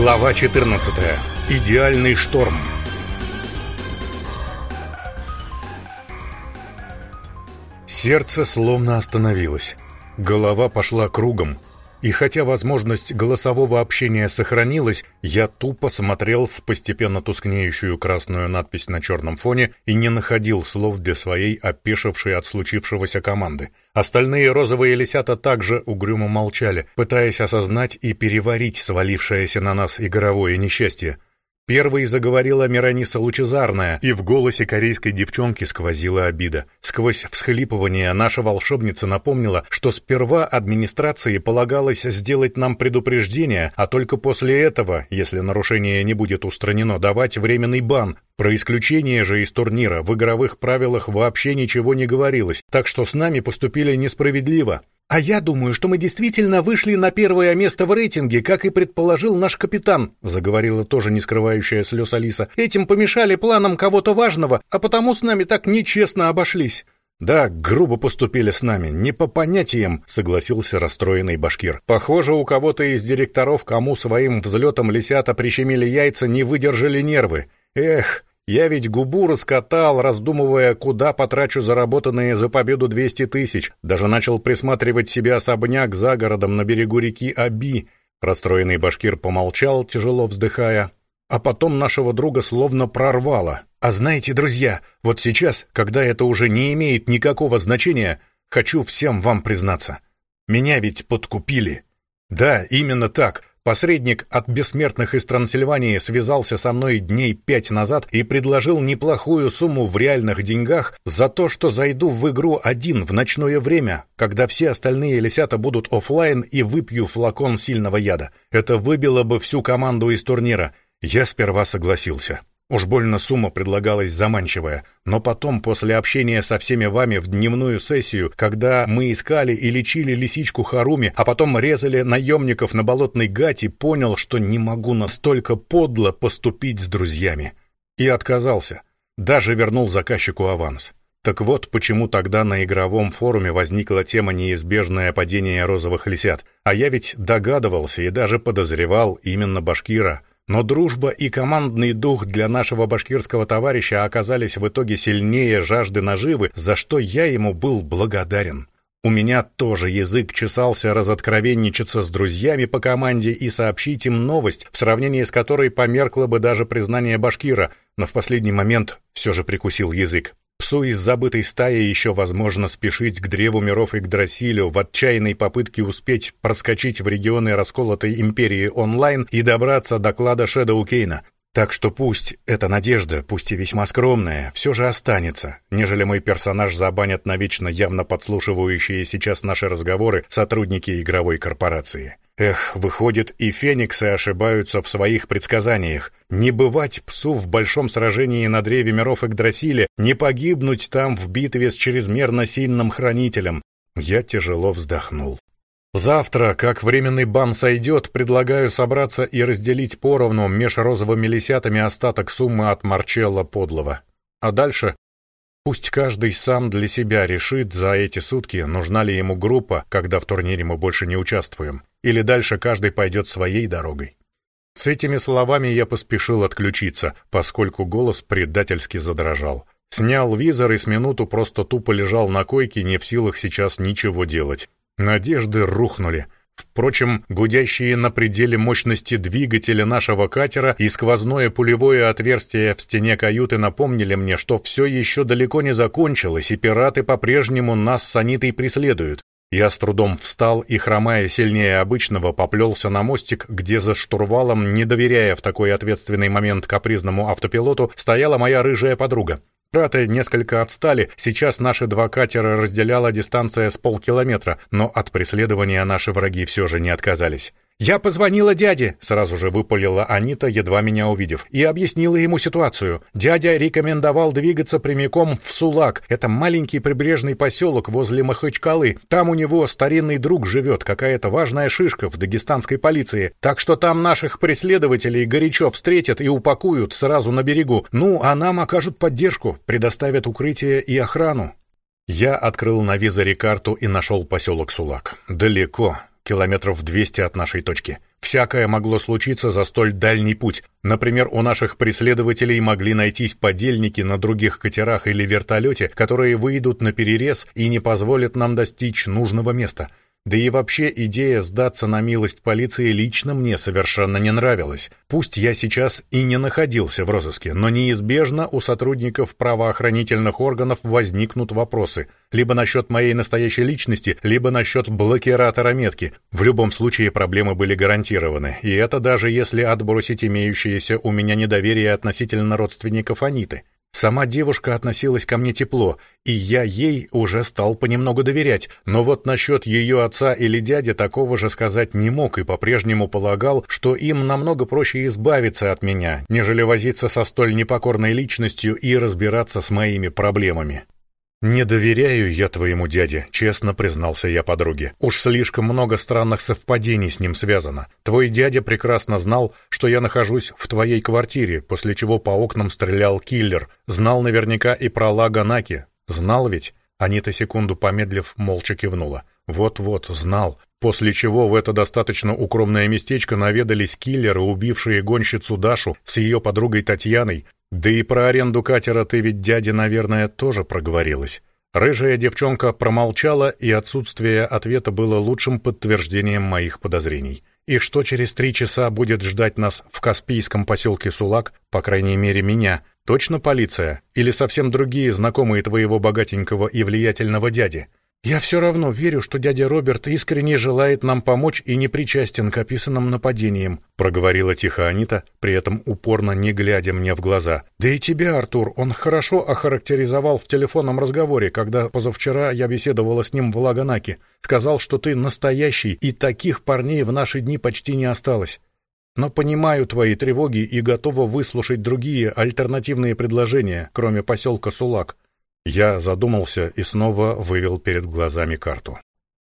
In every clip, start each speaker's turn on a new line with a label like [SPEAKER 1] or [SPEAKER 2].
[SPEAKER 1] Глава 14. Идеальный шторм. Сердце словно остановилось. Голова пошла кругом. И хотя возможность голосового общения сохранилась, я тупо смотрел в постепенно тускнеющую красную надпись на черном фоне и не находил слов для своей опешившей от случившегося команды. Остальные розовые лисята также угрюмо молчали, пытаясь осознать и переварить свалившееся на нас игровое несчастье. Первой заговорила Мирониса Лучезарная, и в голосе корейской девчонки сквозила обида. Сквозь всхлипывание наша волшебница напомнила, что сперва администрации полагалось сделать нам предупреждение, а только после этого, если нарушение не будет устранено, давать временный бан. Про исключение же из турнира в игровых правилах вообще ничего не говорилось, так что с нами поступили несправедливо. «А я думаю, что мы действительно вышли на первое место в рейтинге, как и предположил наш капитан», заговорила тоже не скрывающая слез Алиса. «Этим помешали планам кого-то важного, а потому с нами так нечестно обошлись». «Да, грубо поступили с нами, не по понятиям», — согласился расстроенный башкир. «Похоже, у кого-то из директоров, кому своим взлетом лисята прищемили яйца, не выдержали нервы. Эх, я ведь губу раскатал, раздумывая, куда потрачу заработанные за победу 200 тысяч. Даже начал присматривать себе особняк за городом на берегу реки Аби. Расстроенный башкир помолчал, тяжело вздыхая. А потом нашего друга словно прорвало. «А знаете, друзья, вот сейчас, когда это уже не имеет никакого значения, хочу всем вам признаться. Меня ведь подкупили». «Да, именно так. Посредник от бессмертных из Трансильвании связался со мной дней пять назад и предложил неплохую сумму в реальных деньгах за то, что зайду в игру один в ночное время, когда все остальные лисята будут офлайн и выпью флакон сильного яда. Это выбило бы всю команду из турнира. Я сперва согласился. Уж больно сумма предлагалась заманчивая, но потом, после общения со всеми вами в дневную сессию, когда мы искали и лечили лисичку Харуми, а потом резали наемников на болотной гате, понял, что не могу настолько подло поступить с друзьями. И отказался. Даже вернул заказчику аванс. Так вот, почему тогда на игровом форуме возникла тема неизбежное падение розовых лисят. А я ведь догадывался и даже подозревал именно Башкира — но дружба и командный дух для нашего башкирского товарища оказались в итоге сильнее жажды наживы, за что я ему был благодарен. У меня тоже язык чесался разоткровенничаться с друзьями по команде и сообщить им новость, в сравнении с которой померкло бы даже признание башкира, но в последний момент все же прикусил язык. Псу из забытой стаи еще возможно спешить к древу миров и к Драсилю в отчаянной попытке успеть проскочить в регионы расколотой империи онлайн и добраться до клада Шэдоу Кейна. Так что пусть эта надежда, пусть и весьма скромная, все же останется, нежели мой персонаж забанят навечно явно подслушивающие сейчас наши разговоры сотрудники игровой корпорации. Эх, выходит, и фениксы ошибаются в своих предсказаниях. Не бывать псу в большом сражении на древе миров Игдрасиле, не погибнуть там в битве с чрезмерно сильным хранителем. Я тяжело вздохнул. Завтра, как временный бан сойдет, предлагаю собраться и разделить поровну меж розовыми лисятами остаток суммы от Марчелла Подлого. А дальше Пусть каждый сам для себя решит за эти сутки, нужна ли ему группа, когда в турнире мы больше не участвуем, или дальше каждый пойдет своей дорогой. С этими словами я поспешил отключиться, поскольку голос предательски задрожал. Снял визор и с минуту просто тупо лежал на койке, не в силах сейчас ничего делать. Надежды рухнули — Впрочем, гудящие на пределе мощности двигателя нашего катера и сквозное пулевое отверстие в стене каюты напомнили мне, что все еще далеко не закончилось, и пираты по-прежнему нас с Анитой преследуют. Я с трудом встал и, хромая сильнее обычного, поплелся на мостик, где за штурвалом, не доверяя в такой ответственный момент капризному автопилоту, стояла моя рыжая подруга. Пираты несколько отстали, сейчас наши два катера разделяла дистанция с полкилометра, но от преследования наши враги все же не отказались. «Я позвонила дяде», — сразу же выпалила Анита, едва меня увидев, и объяснила ему ситуацию. Дядя рекомендовал двигаться прямиком в Сулак. Это маленький прибрежный поселок возле Махачкалы. Там у него старинный друг живет, какая-то важная шишка в дагестанской полиции. Так что там наших преследователей горячо встретят и упакуют сразу на берегу. Ну, а нам окажут поддержку, предоставят укрытие и охрану. Я открыл на визоре карту и нашел поселок Сулак. Далеко. Километров 200 от нашей точки. Всякое могло случиться за столь дальний путь. Например, у наших преследователей могли найтись подельники на других катерах или вертолете, которые выйдут на перерез и не позволят нам достичь нужного места. Да и вообще идея сдаться на милость полиции лично мне совершенно не нравилась. Пусть я сейчас и не находился в розыске, но неизбежно у сотрудников правоохранительных органов возникнут вопросы. Либо насчет моей настоящей личности, либо насчет блокиратора метки. В любом случае проблемы были гарантированы. И это даже если отбросить имеющееся у меня недоверие относительно родственников Аниты. Сама девушка относилась ко мне тепло, и я ей уже стал понемногу доверять, но вот насчет ее отца или дяди такого же сказать не мог и по-прежнему полагал, что им намного проще избавиться от меня, нежели возиться со столь непокорной личностью и разбираться с моими проблемами. «Не доверяю я твоему дяде», — честно признался я подруге. «Уж слишком много странных совпадений с ним связано. Твой дядя прекрасно знал, что я нахожусь в твоей квартире, после чего по окнам стрелял киллер. Знал наверняка и про Лаганаки. Знал ведь?» Анита секунду помедлив молча кивнула. «Вот-вот, знал. После чего в это достаточно укромное местечко наведались киллеры, убившие гонщицу Дашу с ее подругой Татьяной, да и про аренду катера ты ведь, дядя, наверное, тоже проговорилась. Рыжая девчонка промолчала, и отсутствие ответа было лучшим подтверждением моих подозрений. И что через три часа будет ждать нас в Каспийском поселке Сулак, по крайней мере меня, точно полиция? Или совсем другие знакомые твоего богатенького и влиятельного дяди? «Я все равно верю, что дядя Роберт искренне желает нам помочь и не причастен к описанным нападениям», проговорила тихо Анита, при этом упорно не глядя мне в глаза. «Да и тебя, Артур, он хорошо охарактеризовал в телефонном разговоре, когда позавчера я беседовала с ним в Лаганаке. Сказал, что ты настоящий, и таких парней в наши дни почти не осталось. Но понимаю твои тревоги и готова выслушать другие альтернативные предложения, кроме поселка Сулак. Я задумался и снова вывел перед глазами карту.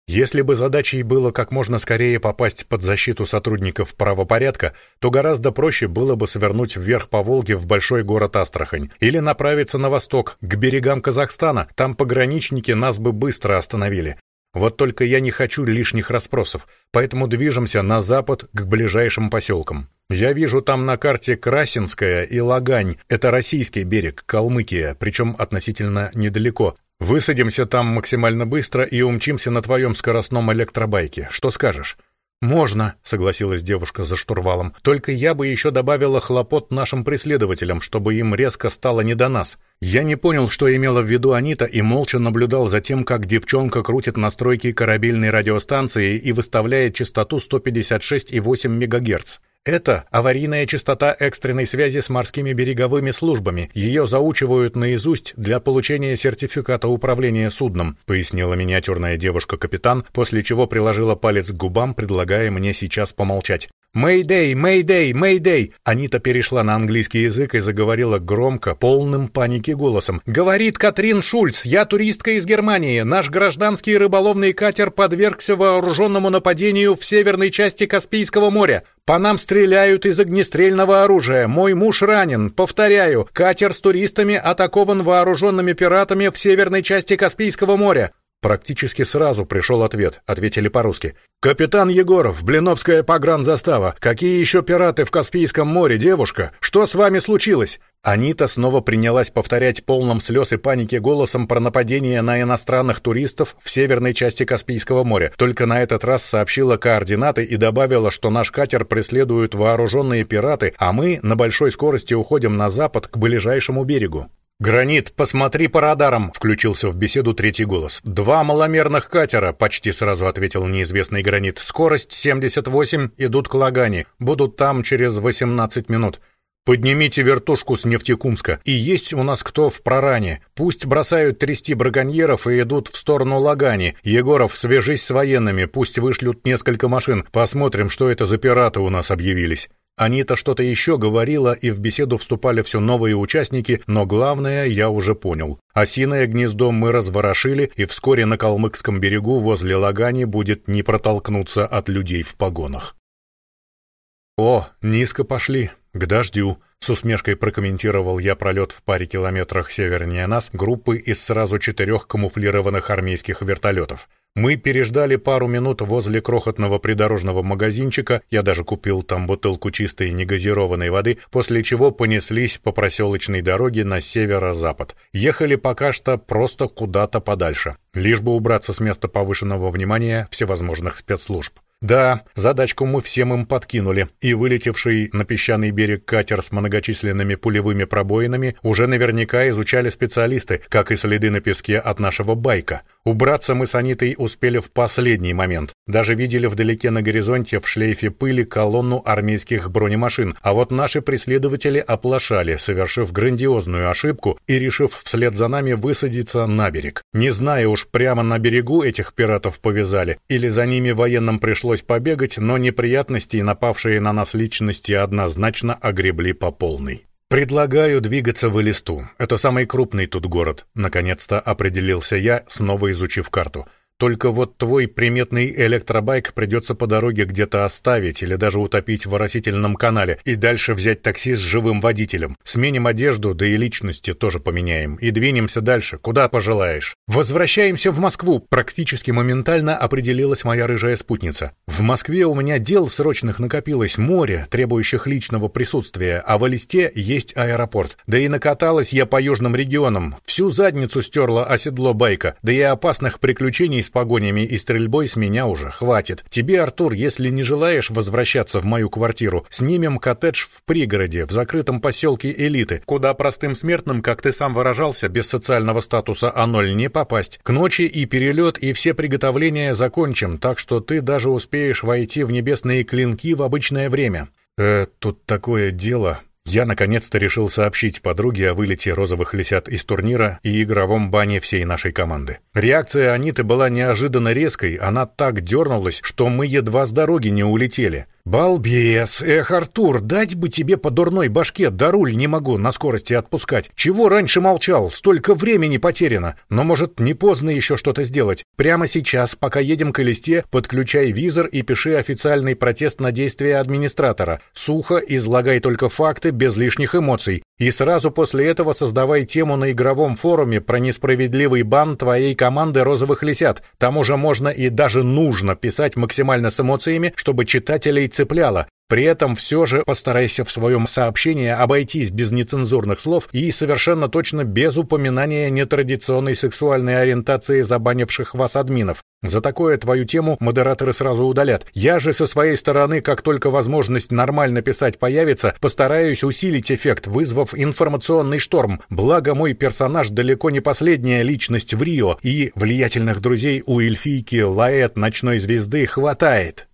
[SPEAKER 1] Если бы задачей было как можно скорее попасть под защиту сотрудников правопорядка, то гораздо проще было бы свернуть вверх по Волге в большой город Астрахань или направиться на восток, к берегам Казахстана, там пограничники нас бы быстро остановили. Вот только я не хочу лишних расспросов, поэтому движемся на запад к ближайшим поселкам. Я вижу там на карте Красинская и Лагань. Это российский берег, Калмыкия, причем относительно недалеко. Высадимся там максимально быстро и умчимся на твоем скоростном электробайке. Что скажешь? «Можно», — согласилась девушка за штурвалом. «Только я бы еще добавила хлопот нашим преследователям, чтобы им резко стало не до нас». Я не понял, что имела в виду Анита, и молча наблюдал за тем, как девчонка крутит настройки корабельной радиостанции и выставляет частоту 156,8 МГц. Это аварийная частота экстренной связи с морскими береговыми службами. Ее заучивают наизусть для получения сертификата управления судном, пояснила миниатюрная девушка-капитан, после чего приложила палец к губам, предлагая мне сейчас помолчать. «Мэйдэй! Мэйдэй! Мэйдэй!» Анита перешла на английский язык и заговорила громко, полным паники голосом. «Говорит Катрин Шульц, я туристка из Германии. Наш гражданский рыболовный катер подвергся вооруженному нападению в северной части Каспийского моря. По нам стреляют из огнестрельного оружия. Мой муж ранен. Повторяю, катер с туристами атакован вооруженными пиратами в северной части Каспийского моря. Практически сразу пришел ответ, ответили по-русски. «Капитан Егоров, Блиновская погранзастава. Какие еще пираты в Каспийском море, девушка? Что с вами случилось?» Анита снова принялась повторять полным слез и паники голосом про нападение на иностранных туристов в северной части Каспийского моря. Только на этот раз сообщила координаты и добавила, что наш катер преследуют вооруженные пираты, а мы на большой скорости уходим на запад к ближайшему берегу. «Гранит, посмотри по радарам!» — включился в беседу третий голос. «Два маломерных катера!» — почти сразу ответил неизвестный Гранит. «Скорость 78, идут к Лагане. Будут там через 18 минут. Поднимите вертушку с Нефтекумска. И есть у нас кто в проране. Пусть бросают трясти браконьеров и идут в сторону Лагани. Егоров, свяжись с военными, пусть вышлют несколько машин. Посмотрим, что это за пираты у нас объявились». Анита что-то еще говорила, и в беседу вступали все новые участники, но главное я уже понял. Осиное гнездо мы разворошили, и вскоре на Калмыкском берегу возле Лагани будет не протолкнуться от людей в погонах. «О, низко пошли, к дождю», — с усмешкой прокомментировал я пролет в паре километрах севернее нас группы из сразу четырех камуфлированных армейских вертолетов. Мы переждали пару минут возле крохотного придорожного магазинчика, я даже купил там бутылку чистой негазированной воды, после чего понеслись по проселочной дороге на северо-запад. Ехали пока что просто куда-то подальше, лишь бы убраться с места повышенного внимания всевозможных спецслужб. Да, задачку мы всем им подкинули, и вылетевший на песчаный берег катер с многочисленными пулевыми пробоинами уже наверняка изучали специалисты, как и следы на песке от нашего байка. Убраться мы с Анитой успели в последний момент. Даже видели вдалеке на горизонте в шлейфе пыли колонну армейских бронемашин, а вот наши преследователи оплошали, совершив грандиозную ошибку и решив вслед за нами высадиться на берег. Не знаю уж, прямо на берегу этих пиратов повязали, или за ними военным пришлось побегать, но неприятности, напавшие на нас личности, однозначно огребли по полной. «Предлагаю двигаться в Элисту. Это самый крупный тут город», — наконец-то определился я, снова изучив карту. Только вот твой приметный электробайк придется по дороге где-то оставить или даже утопить в оросительном канале и дальше взять такси с живым водителем. Сменим одежду, да и личности тоже поменяем. И двинемся дальше, куда пожелаешь. Возвращаемся в Москву. Практически моментально определилась моя рыжая спутница. В Москве у меня дел срочных накопилось море, требующих личного присутствия, а в Элисте есть аэропорт. Да и накаталась я по южным регионам. Всю задницу стерла оседло байка, да и опасных приключений с погонями и стрельбой с меня уже хватит. Тебе, Артур, если не желаешь возвращаться в мою квартиру, снимем коттедж в пригороде, в закрытом поселке элиты, куда простым смертным, как ты сам выражался, без социального статуса А0 не попасть. К ночи и перелет, и все приготовления закончим, так что ты даже успеешь войти в небесные клинки в обычное время. Э, тут такое дело, я наконец-то решил сообщить подруге о вылете розовых лисят из турнира и игровом бане всей нашей команды. Реакция Аниты была неожиданно резкой, она так дернулась, что мы едва с дороги не улетели. «Балбес! Эх, Артур, дать бы тебе по дурной башке, да руль не могу на скорости отпускать. Чего раньше молчал? Столько времени потеряно. Но, может, не поздно еще что-то сделать. Прямо сейчас, пока едем к Элисте, подключай визор и пиши официальный протест на действия администратора. Сухо излагай только факты, без лишних эмоций. И сразу после этого создавай тему на игровом форуме про несправедливый бан твоей команды розовых лисят. Там уже можно и даже нужно писать максимально с эмоциями, чтобы читателей цепляло. При этом все же постарайся в своем сообщении обойтись без нецензурных слов и совершенно точно без упоминания нетрадиционной сексуальной ориентации забанивших вас админов. За такое твою тему модераторы сразу удалят. Я же со своей стороны, как только возможность нормально писать появится, постараюсь усилить эффект, вызвав информационный шторм. Благо мой персонаж далеко не последняя личность в Рио, и влиятельных друзей у эльфийки Лаэт Ночной Звезды хватает.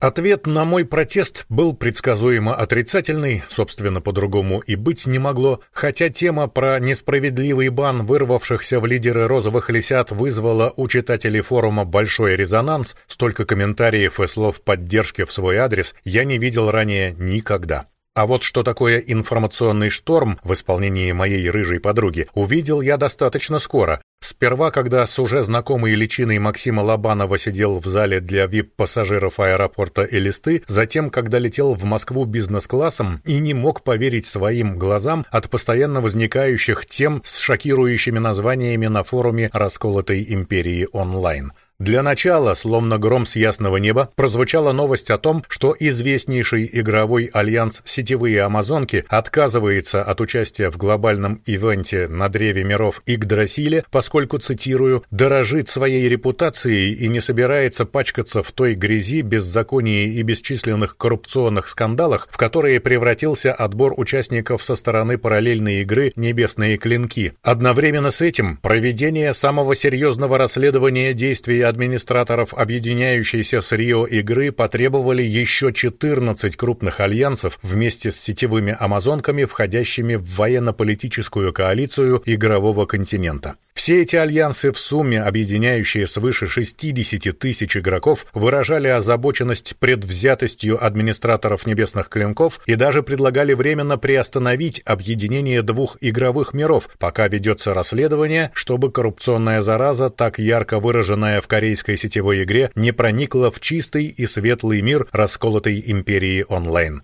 [SPEAKER 1] Ответ на мой протест был предсказуемо отрицательный, собственно, по-другому и быть не могло, хотя тема про несправедливый бан вырвавшихся в лидеры розовых лисят вызвала у читателей форума большой резонанс, столько комментариев и слов поддержки в свой адрес я не видел ранее никогда. А вот что такое информационный шторм в исполнении моей рыжей подруги, увидел я достаточно скоро. Сперва, когда с уже знакомой личиной Максима Лобанова сидел в зале для вип-пассажиров аэропорта Элисты, затем, когда летел в Москву бизнес-классом и не мог поверить своим глазам от постоянно возникающих тем с шокирующими названиями на форуме «Расколотой империи онлайн». Для начала, словно гром с ясного неба, прозвучала новость о том, что известнейший игровой альянс «Сетевые Амазонки» отказывается от участия в глобальном ивенте на Древе миров Игдрасиле, поскольку, цитирую, «дорожит своей репутацией и не собирается пачкаться в той грязи, беззаконии и бесчисленных коррупционных скандалах, в которые превратился отбор участников со стороны параллельной игры «Небесные клинки». Одновременно с этим проведение самого серьезного расследования действий администраторов объединяющейся с Рио игры потребовали еще 14 крупных альянсов вместе с сетевыми амазонками, входящими в военно-политическую коалицию игрового континента. Все эти альянсы в сумме, объединяющие свыше 60 тысяч игроков, выражали озабоченность предвзятостью администраторов небесных клинков и даже предлагали временно приостановить объединение двух игровых миров, пока ведется расследование, чтобы коррупционная зараза, так ярко выраженная в корейской сетевой игре, не проникла в чистый и светлый мир расколотой империи онлайн.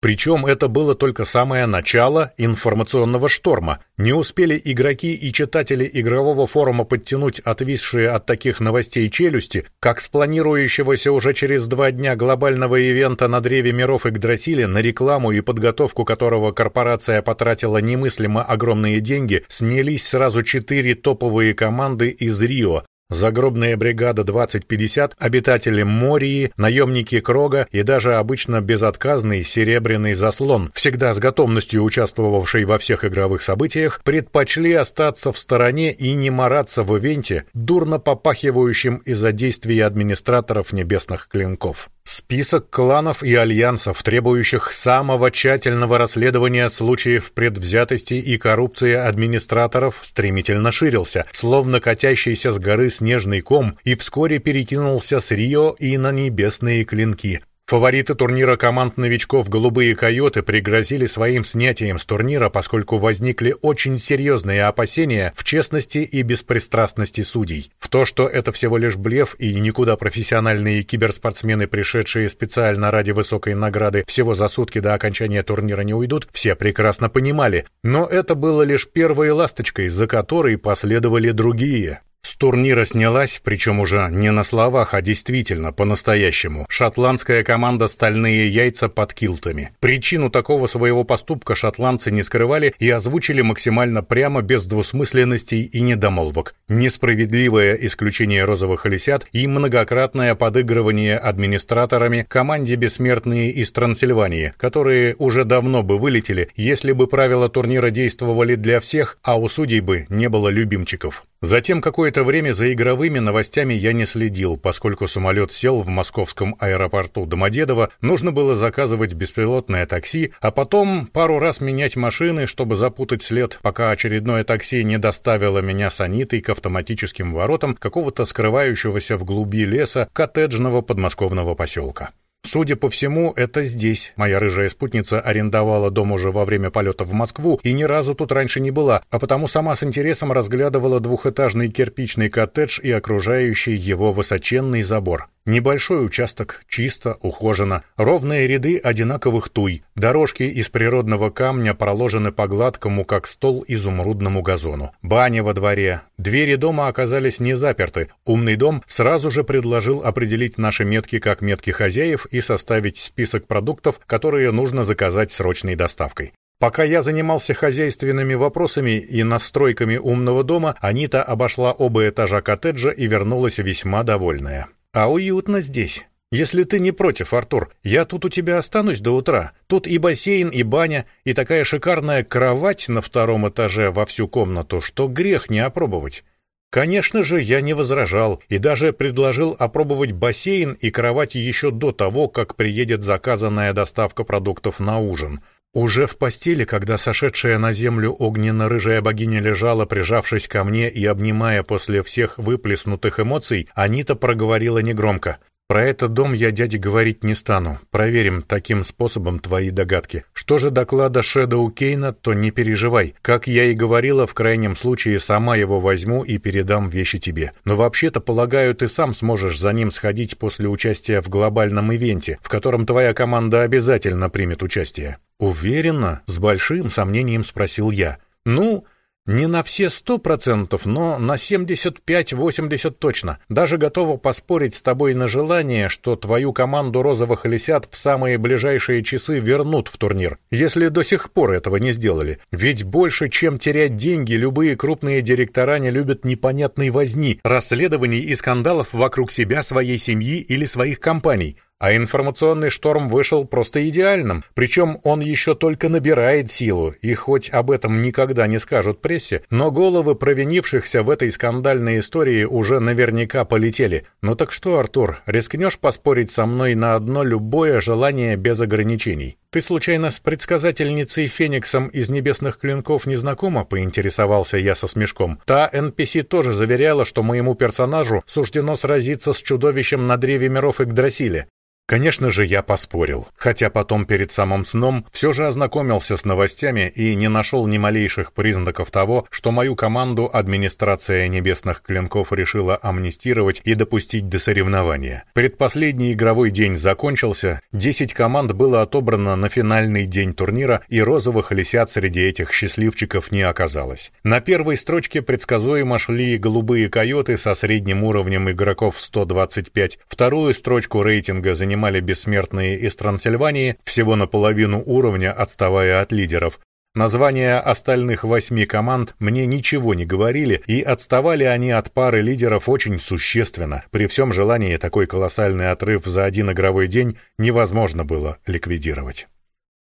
[SPEAKER 1] Причем это было только самое начало информационного шторма. Не успели игроки и читатели игрового форума подтянуть отвисшие от таких новостей челюсти, как с планирующегося уже через два дня глобального ивента на Древе Миров Игдрасиле, на рекламу и подготовку которого корпорация потратила немыслимо огромные деньги, снялись сразу четыре топовые команды из Рио, Загробная бригада 2050, обитатели Мории, наемники Крога и даже обычно безотказный серебряный заслон, всегда с готовностью участвовавший во всех игровых событиях, предпочли остаться в стороне и не мараться в ивенте, дурно попахивающим из-за действий администраторов небесных клинков. Список кланов и альянсов, требующих самого тщательного расследования случаев предвзятости и коррупции администраторов, стремительно ширился, словно катящийся с горы снежный ком, и вскоре перекинулся с Рио и на небесные клинки. Фавориты турнира команд новичков «Голубые койоты» пригрозили своим снятием с турнира, поскольку возникли очень серьезные опасения в честности и беспристрастности судей. То, что это всего лишь блеф и никуда профессиональные киберспортсмены, пришедшие специально ради высокой награды, всего за сутки до окончания турнира не уйдут, все прекрасно понимали. Но это было лишь первой ласточкой, за которой последовали другие. С турнира снялась, причем уже не на словах, а действительно, по-настоящему, шотландская команда «Стальные яйца» под килтами. Причину такого своего поступка шотландцы не скрывали и озвучили максимально прямо, без двусмысленностей и недомолвок. Несправедливое исключение розовых лисят и многократное подыгрывание администраторами команде «Бессмертные» из Трансильвании, которые уже давно бы вылетели, если бы правила турнира действовали для всех, а у судей бы не было любимчиков. Затем какое-то время за игровыми новостями я не следил, поскольку самолет сел в московском аэропорту Домодедово, нужно было заказывать беспилотное такси, а потом пару раз менять машины, чтобы запутать след, пока очередное такси не доставило меня с Анитой к автоматическим воротам какого-то скрывающегося в глуби леса коттеджного подмосковного поселка. Судя по всему, это здесь. Моя рыжая спутница арендовала дом уже во время полета в Москву и ни разу тут раньше не была, а потому сама с интересом разглядывала двухэтажный кирпичный коттедж и окружающий его высоченный забор. Небольшой участок, чисто, ухожено, ровные ряды одинаковых туй, дорожки из природного камня проложены по гладкому, как стол, изумрудному газону. Баня во дворе. Двери дома оказались не заперты. Умный дом сразу же предложил определить наши метки как метки хозяев и составить список продуктов, которые нужно заказать срочной доставкой. Пока я занимался хозяйственными вопросами и настройками умного дома, Анита обошла оба этажа коттеджа и вернулась весьма довольная. А уютно здесь. Если ты не против, Артур, я тут у тебя останусь до утра. Тут и бассейн, и баня, и такая шикарная кровать на втором этаже во всю комнату, что грех не опробовать. Конечно же, я не возражал и даже предложил опробовать бассейн и кровать еще до того, как приедет заказанная доставка продуктов на ужин — уже в постели, когда сошедшая на землю огненно-рыжая богиня лежала, прижавшись ко мне и обнимая после всех выплеснутых эмоций, Анита проговорила негромко. «Про этот дом я дяде говорить не стану. Проверим таким способом твои догадки. Что же доклада Шэдоу Кейна, то не переживай. Как я и говорила, в крайнем случае сама его возьму и передам вещи тебе. Но вообще-то, полагаю, ты сам сможешь за ним сходить после участия в глобальном ивенте, в котором твоя команда обязательно примет участие». «Уверенно?» — с большим сомнением спросил я. «Ну...» Не на все сто процентов, но на семьдесят пять-восемьдесят точно. Даже готова поспорить с тобой на желание, что твою команду розовых лисят в самые ближайшие часы вернут в турнир, если до сих пор этого не сделали. Ведь больше, чем терять деньги, любые крупные директора не любят непонятной возни, расследований и скандалов вокруг себя, своей семьи или своих компаний. А информационный шторм вышел просто идеальным, причем он еще только набирает силу, и хоть об этом никогда не скажут прессе, но головы провинившихся в этой скандальной истории уже наверняка полетели. Ну так что, Артур, рискнешь поспорить со мной на одно любое желание без ограничений? Ты случайно с предсказательницей Фениксом из Небесных Клинков не знакома? Поинтересовался я со смешком. Та NPC тоже заверяла, что моему персонажу суждено сразиться с чудовищем на древе миров Игдрасиле. Конечно же, я поспорил, хотя потом перед самым сном все же ознакомился с новостями и не нашел ни малейших признаков того, что мою команду администрация небесных клинков решила амнистировать и допустить до соревнования. Предпоследний игровой день закончился, 10 команд было отобрано на финальный день турнира, и розовых лисят среди этих счастливчиков не оказалось. На первой строчке предсказуемо шли голубые койоты со средним уровнем игроков 125, вторую строчку рейтинга занимали занимали бессмертные из Трансильвании, всего наполовину уровня отставая от лидеров. Названия остальных восьми команд мне ничего не говорили, и отставали они от пары лидеров очень существенно. При всем желании такой колоссальный отрыв за один игровой день невозможно было ликвидировать.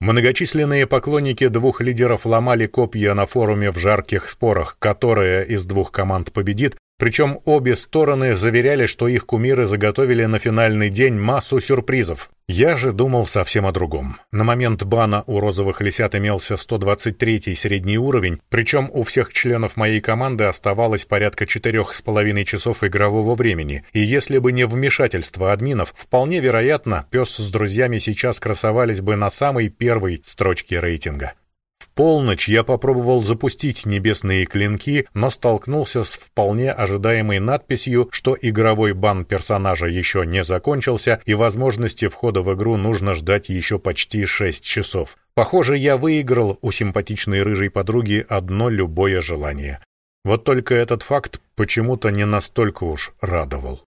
[SPEAKER 1] Многочисленные поклонники двух лидеров ломали копья на форуме в жарких спорах, которая из двух команд победит, причем обе стороны заверяли, что их кумиры заготовили на финальный день массу сюрпризов. Я же думал совсем о другом. На момент бана у розовых лисят имелся 123-й средний уровень, причем у всех членов моей команды оставалось порядка четырех с половиной часов игрового времени, и если бы не вмешательство админов, вполне вероятно, пес с друзьями сейчас красовались бы на самой первой строчке рейтинга. Полночь я попробовал запустить небесные клинки, но столкнулся с вполне ожидаемой надписью, что игровой бан персонажа еще не закончился и возможности входа в игру нужно ждать еще почти 6 часов. Похоже, я выиграл у симпатичной рыжей подруги одно любое желание. Вот только этот факт почему-то не настолько уж радовал.